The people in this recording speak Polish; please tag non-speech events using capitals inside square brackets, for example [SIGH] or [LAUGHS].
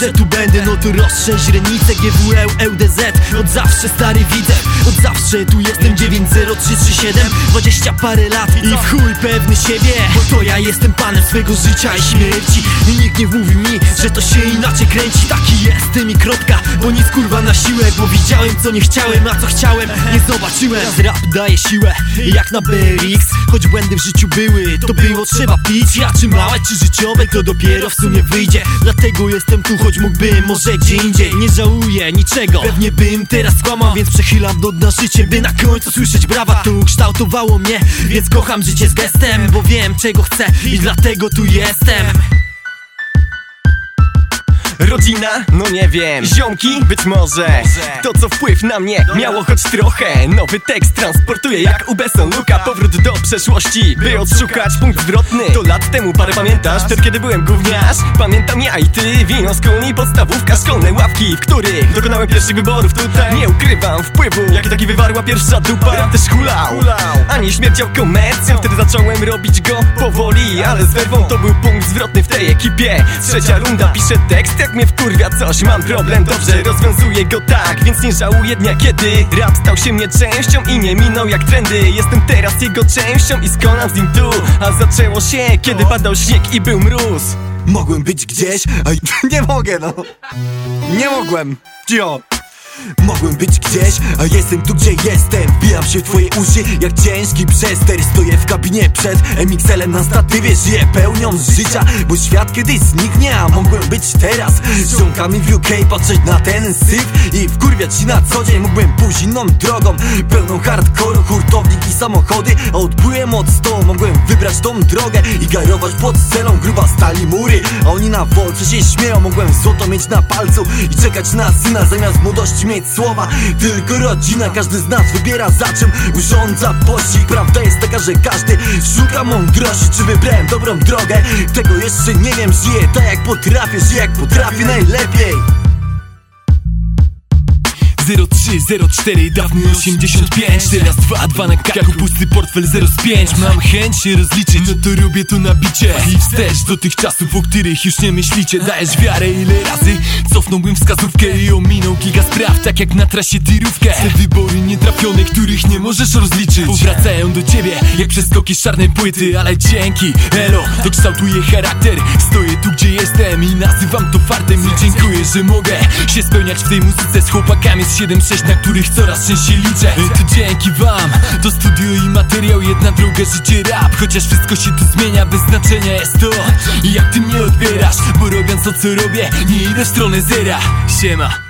że tu będę. No to rozszerz źrenicę GWL, LDZ Od zawsze stary widzę. Od zawsze tu jestem. 90337 20 parę lat i w chuj pewny siebie. Bo to ja jestem panem swego życia i śmierci. I nikt nie mówi mi, że to się inaczej kręci. Taki jestem i kropka, bo nic kurwa na siłę. Bo widziałem co nie chciałem, a co chciałem nie zobaczyłem. Rap daje siłę, jak na BRX Choć błędy w życiu były, to było trzeba pić. Ja czy małe, czy życiowe, to dopiero w sumie wyjdzie. Dlatego jestem tu, choć mógłbym może gdzie indziej. Nie żałuję niczego, pewnie bym teraz skłamał. Więc przechylam do dna życie, by na końcu słyszeć brawa. To ukształtowało mnie, więc kocham życie z gestem Bo wiem czego chcę i dlatego tu jestem Rodzina? No nie wiem. Ziomki? Być może. To co wpływ na mnie miało choć trochę. Nowy tekst transportuje jak Ubeson Luka. Powrót do przeszłości, by odszukać punkt zwrotny. To lat temu parę pamiętasz? Wtedy kiedy byłem gówniarz Pamiętam ja i ty, wino z koni Podstawówka, szkolne ławki, w których Dokonałem pierwszych wyborów. Tutaj Nie ukrywam wpływu, jaki taki wywarła pierwsza dupa. Rap też hulał, ani śmierdział komercją. Wtedy zacząłem robić go powoli Ale z werwą to był punkt zwrotny w tej ekipie. Trzecia runda, piszę tekst jak mnie wkurwia coś Mam problem, dobrze, rozwiązuję go tak Więc nie żałuję dnia kiedy Rap stał się mnie częścią i nie minął jak trendy. Jestem teraz jego częścią i skonam z nim tu A zaczęło się, kiedy padał śnieg i był mróz. Mogłem być gdzieś, a [LAUGHS] nie mogę no. Nie mogłem, cio Mogłem być gdzieś, a jestem tu gdzie jestem. Wbijam się w twoje uszy jak ciężki przester. Stoję w kabinie przed MXL-em na statywie Żyję pełnią życia, bo świat kiedyś zniknie A mogłem być teraz. Z ziomkami w UK Patrzeć na ten syf i wkurwiać się na co dzień. Mógłbym pójść inną drogą, pełną hardkoru Hurtownik i samochody, a odbyłem od stołu Mogłem wybrać tą drogę i garować pod celą Gruba stali mury, a oni na wolce się śmieją Mogłem złoto mieć na palcu i czekać na syna. Zamiast młodości mieć słowa. Tylko rodzina, każdy z nas wybiera za czym. Urządza pościg. Prawda jest taka, że każdy szuka mądrości Czy wybrałem dobrą drogę? Tego jeszcze nie wiem. Żyję tak jak potrafię, żyję jak potrafię najlepiej 0304 dawny 85 Teraz 2, 2 na karku, pusty portfel 0 z 5 Mam chęć się rozliczyć, no to robię to na bicie. I wstecz do tych czasów, o których już nie myślicie. Dajesz wiarę ile razy cofnąłbym wskazówkę I ominął kilka spraw, tak jak na trasie tirówkę. Te wybory nietrafione, których nie możesz rozliczyć. Powracają do ciebie, jak przeskoki z czarnej płyty Ale dzięki, elo, to kształtuje charakter. Stoję tu gdzie jestem i nazywam to fartem. I dziękuję, że mogę się spełniać w tej muzyce z chłopakami z 7-6, na których coraz częściej liczę. To dzięki wam, to studio i materiał Jedna droga, życie rap. Chociaż wszystko się tu zmienia, bez znaczenia jest to Jak ty mnie odbierasz, bo robiąc to co robię Nie idę w stronę zera, siema